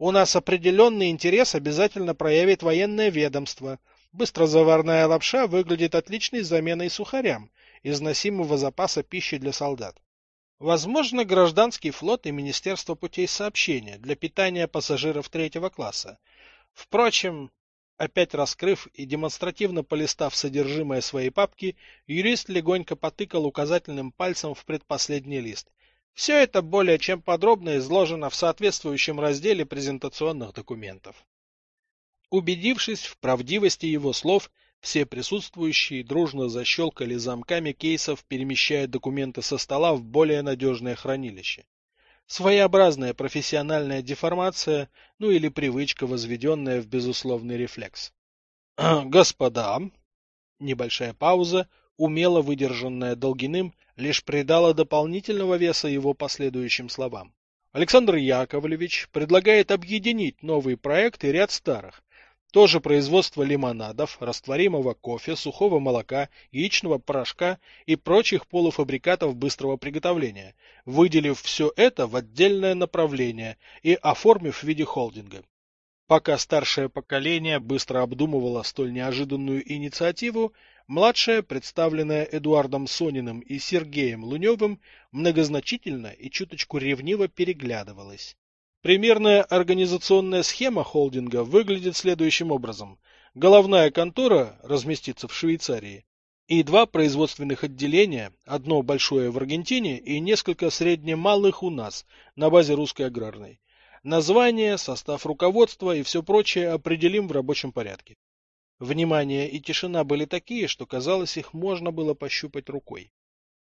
У нас определенный интерес обязательно проявит военное ведомство. Быстрозаварная лапша выглядит отличной заменой сухарям, износимого запаса пищи для солдат. Возможно, гражданский флот и Министерство путей сообщения для питания пассажиров третьего класса. Впрочем, опять раскрыв и демонстративно полистав содержимое своей папки, юрист легонько потыкал указательным пальцем в предпоследний лист. Все это более чем подробно изложено в соответствующем разделе презентационных документов. Убедившись в правдивости его слов, все присутствующие дружно защелкали замками кейсов, перемещая документы со стола в более надежное хранилище. Своеобразная профессиональная деформация, ну или привычка, возведенная в безусловный рефлекс. «Господа!» Небольшая пауза, умело выдержанная Долгиным, лишь придала дополнительного веса его последующим словам. Александр Яковлевич предлагает объединить новый проект и ряд старых, тоже производство лимонадов, растворимого кофе, сухого молока, яичного порошка и прочих полуфабрикатов быстрого приготовления, выделив все это в отдельное направление и оформив в виде холдинга. Пока старшее поколение быстро обдумывало столь неожиданную инициативу, младшее, представленное Эдуардом Сониным и Сергеем Луневым, многозначительно и чуточку ревниво переглядывалось. Примерная организационная схема холдинга выглядит следующим образом. Головная контора разместится в Швейцарии и два производственных отделения, одно большое в Аргентине и несколько средне-малых у нас, на базе русской аграрной. Название, состав руководства и все прочее определим в рабочем порядке. Внимание и тишина были такие, что казалось, их можно было пощупать рукой.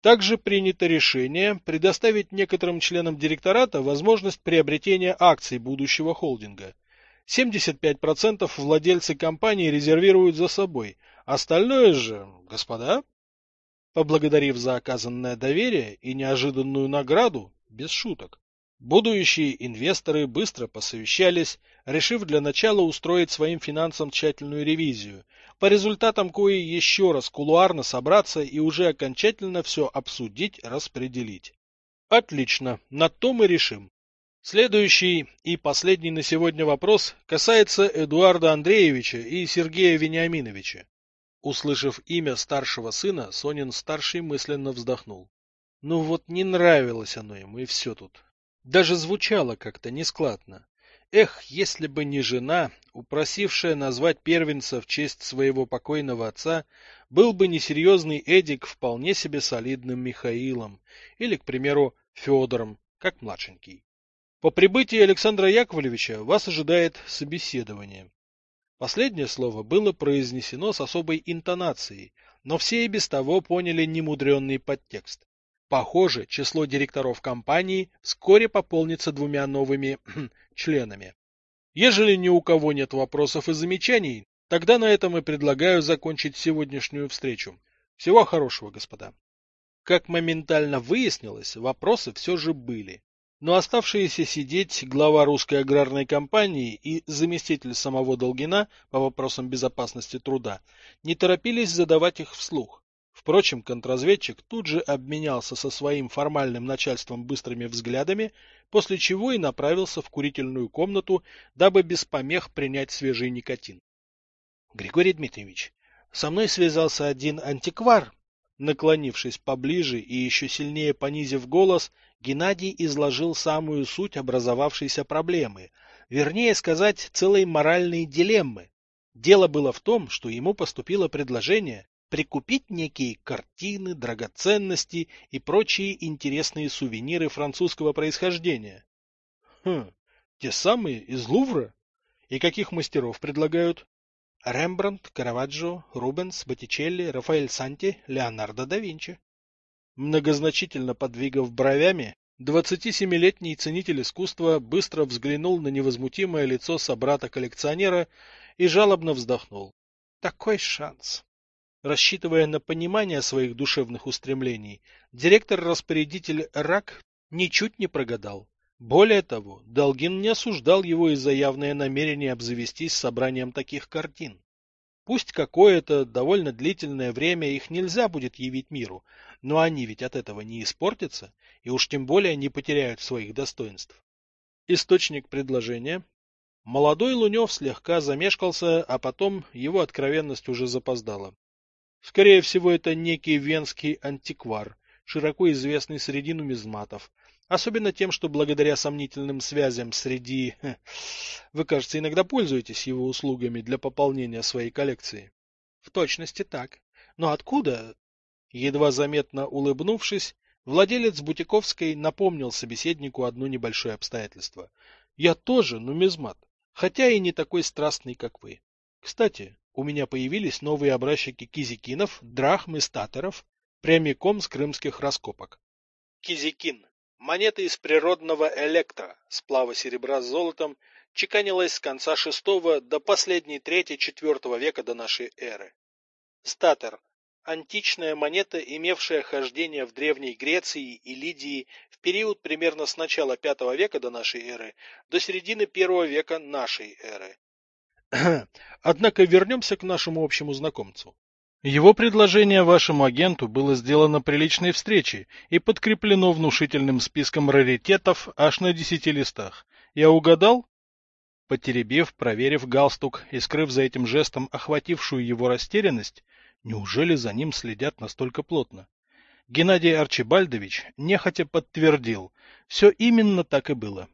Также принято решение предоставить некоторым членам директората возможность приобретения акций будущего холдинга. 75% владельцы компании резервируют за собой, остальное же, господа, поблагодарив за оказанное доверие и неожиданную награду, без шуток, Будущие инвесторы быстро посовещались, решив для начала устроить своим финансам тщательную ревизию, по результатам кои еще раз кулуарно собраться и уже окончательно все обсудить, распределить. Отлично, на то мы решим. Следующий и последний на сегодня вопрос касается Эдуарда Андреевича и Сергея Вениаминовича. Услышав имя старшего сына, Сонин старший мысленно вздохнул. Ну вот не нравилось оно ему, и все тут. Даже звучало как-то нескладно. Эх, если бы не жена, упросившая назвать первенца в честь своего покойного отца, был бы несерьезный Эдик вполне себе солидным Михаилом, или, к примеру, Федором, как младшенький. По прибытии Александра Яковлевича вас ожидает собеседование. Последнее слово было произнесено с особой интонацией, но все и без того поняли немудренный подтекст. Похоже, число директоров компании вскоре пополнится двумя новыми членами. Ежели ни у кого нет вопросов и замечаний, тогда на этом и предлагаю закончить сегодняшнюю встречу. Всего хорошего, господа. Как моментально выяснилось, вопросы все же были. Но оставшиеся сидеть глава русской аграрной компании и заместитель самого Долгина по вопросам безопасности труда не торопились задавать их вслух. Впрочем, контрразведчик тут же обменялся со своим формальным начальством быстрыми взглядами, после чего и направился в курительную комнату, дабы без помех принять свежий никотин. — Григорий Дмитриевич, со мной связался один антиквар. Наклонившись поближе и еще сильнее понизив голос, Геннадий изложил самую суть образовавшейся проблемы, вернее сказать, целой моральной дилеммы. Дело было в том, что ему поступило предложение прикупить некие картины, драгоценности и прочие интересные сувениры французского происхождения. Хм, те самые из Лувра? И каких мастеров предлагают? Рембрандт, Караваджо, Рубенс, Боттичелли, Рафаэль Санти, Леонардо да Винчи. Многозначительно подвигав бровями, 27-летний ценитель искусства быстро взглянул на невозмутимое лицо собрата-коллекционера и жалобно вздохнул. Такой шанс. Рассчитывая на понимание своих душевных устремлений, директор-распорядитель РАК ничуть не прогадал. Более того, Долгин не осуждал его из-за явное намерение обзавестись собранием таких картин. Пусть какое-то довольно длительное время их нельзя будет явить миру, но они ведь от этого не испортятся и уж тем более не потеряют своих достоинств. Источник предложения Молодой Лунев слегка замешкался, а потом его откровенность уже запоздала. Скорее всего, это некий венский антиквар, широко известный среди нумизматов, особенно тем, что благодаря сомнительным связям среди... Вы, кажется, иногда пользуетесь его услугами для пополнения своей коллекции. В точности так. Но откуда? Едва заметно улыбнувшись, владелец Бутиковской напомнил собеседнику одно небольшое обстоятельство. Я тоже нумизмат, хотя и не такой страстный, как вы. Кстати, у меня появились новые образчики кизикинов, драхм и статоров, прямиком с крымских раскопок. Кизикин. Монета из природного электро, сплава серебра с золотом, чеканилась с конца VI до последней трети IV века до нашей эры. Статер. Античная монета, имевшая хождение в Древней Греции и Лидии в период примерно с начала V века до нашей эры до середины I века нашей эры. Однако вернемся к нашему общему знакомцу. Его предложение вашему агенту было сделано при личной встрече и подкреплено внушительным списком раритетов аж на десяти листах. Я угадал? Потеребев, проверив галстук и скрыв за этим жестом охватившую его растерянность, неужели за ним следят настолько плотно? Геннадий Арчибальдович нехотя подтвердил, все именно так и было.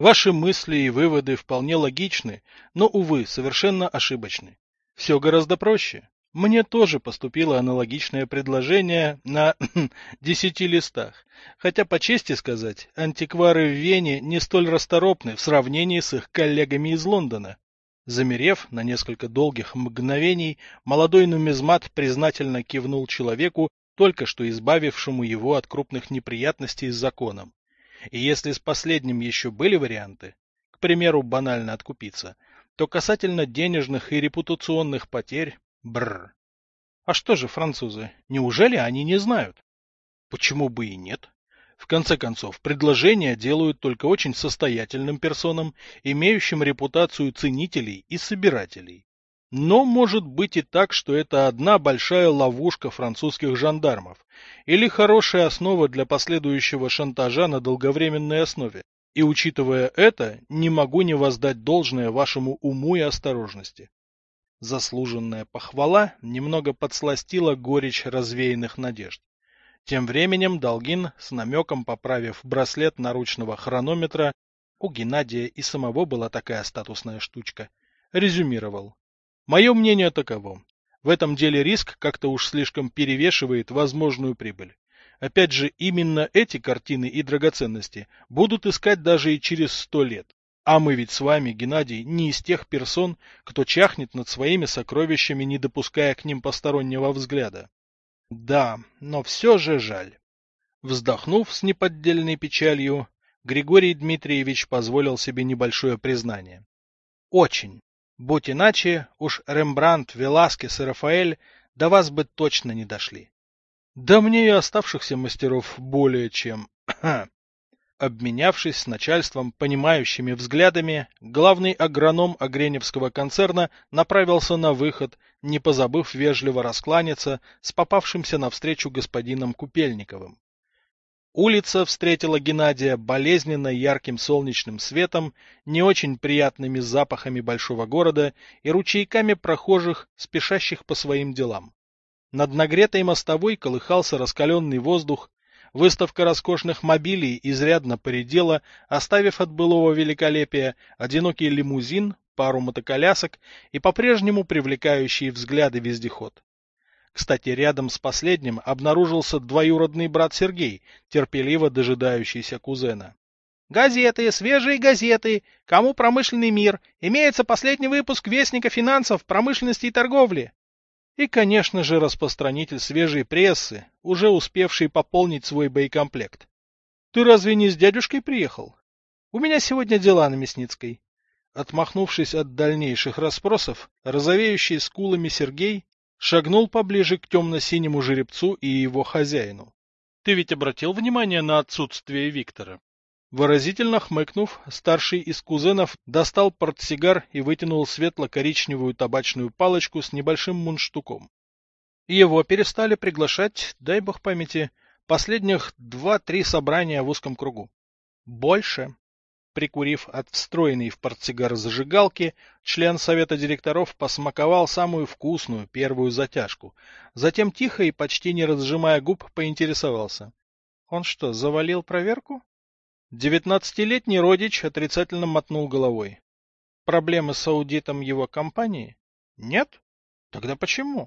Ваши мысли и выводы вполне логичны, но, увы, совершенно ошибочны. Все гораздо проще. Мне тоже поступило аналогичное предложение на десяти листах, хотя, по чести сказать, антиквары в Вене не столь расторопны в сравнении с их коллегами из Лондона. Замерев на несколько долгих мгновений, молодой нумизмат признательно кивнул человеку, только что избавившему его от крупных неприятностей с законом. И если с последним еще были варианты, к примеру, банально откупиться, то касательно денежных и репутационных потерь – бррр. А что же французы, неужели они не знают? Почему бы и нет? В конце концов, предложения делают только очень состоятельным персонам, имеющим репутацию ценителей и собирателей. Но может быть и так, что это одна большая ловушка французских жандармов или хорошая основа для последующего шантажа на долговременной основе. И учитывая это, не могу не воздать должное вашему уму и осторожности. Заслуженная похвала немного подсластила горечь развеянных надежд. Тем временем Долгин, с намеком поправив браслет наручного хронометра, у Геннадия и самого была такая статусная штучка, резюмировал. Мое мнение таково. В этом деле риск как-то уж слишком перевешивает возможную прибыль. Опять же, именно эти картины и драгоценности будут искать даже и через сто лет. А мы ведь с вами, Геннадий, не из тех персон, кто чахнет над своими сокровищами, не допуская к ним постороннего взгляда. Да, но все же жаль. Вздохнув с неподдельной печалью, Григорий Дмитриевич позволил себе небольшое признание. Очень. Будь иначе, уж Рембрандт, Веласкес и Рафаэль до вас бы точно не дошли. Да мне и оставшихся мастеров более чем... Обменявшись с начальством понимающими взглядами, главный агроном Огреневского концерна направился на выход, не позабыв вежливо раскланяться с попавшимся навстречу господином Купельниковым. Улица встретила Геннадия болезненно ярким солнечным светом, не очень приятными запахами большого города и ручейками прохожих, спешащих по своим делам. Над нагретой мостовой колыхался раскаленный воздух, выставка роскошных мобилей изрядно поредела, оставив от былого великолепия одинокий лимузин, пару мотоколясок и по-прежнему привлекающий взгляды вездеход. Кстати, рядом с последним обнаружился двоюродный брат Сергей, терпеливо дожидающийся кузена. Газеты, свежие газеты. Кому промышленный мир? Имеется последний выпуск Вестника финансов, промышленности и торговли. И, конечно же, распространитель свежей прессы, уже успевший пополнить свой боекомплект. Ты разве не с дядюшкой приехал? У меня сегодня дела на Мясницкой. Отмахнувшись от дальнейших расспросов, розовеющий скулами Сергей шагнул поближе к темно-синему жеребцу и его хозяину. Ты ведь обратил внимание на отсутствие Виктора? Выразительно хмыкнув, старший из кузенов достал портсигар и вытянул светло-коричневую табачную палочку с небольшим мундштуком. Его перестали приглашать, дай бог памяти, последних два-три собрания в узком кругу. Больше. Прикурив от встроенной в портсигар зажигалки, член совета директоров посмаковал самую вкусную первую затяжку. Затем тихо и почти не разжимая губ поинтересовался. Он что, завалил проверку? Девятнадцатилетний родич отрицательно мотнул головой. Проблемы с аудитом его компании? Нет? Тогда почему?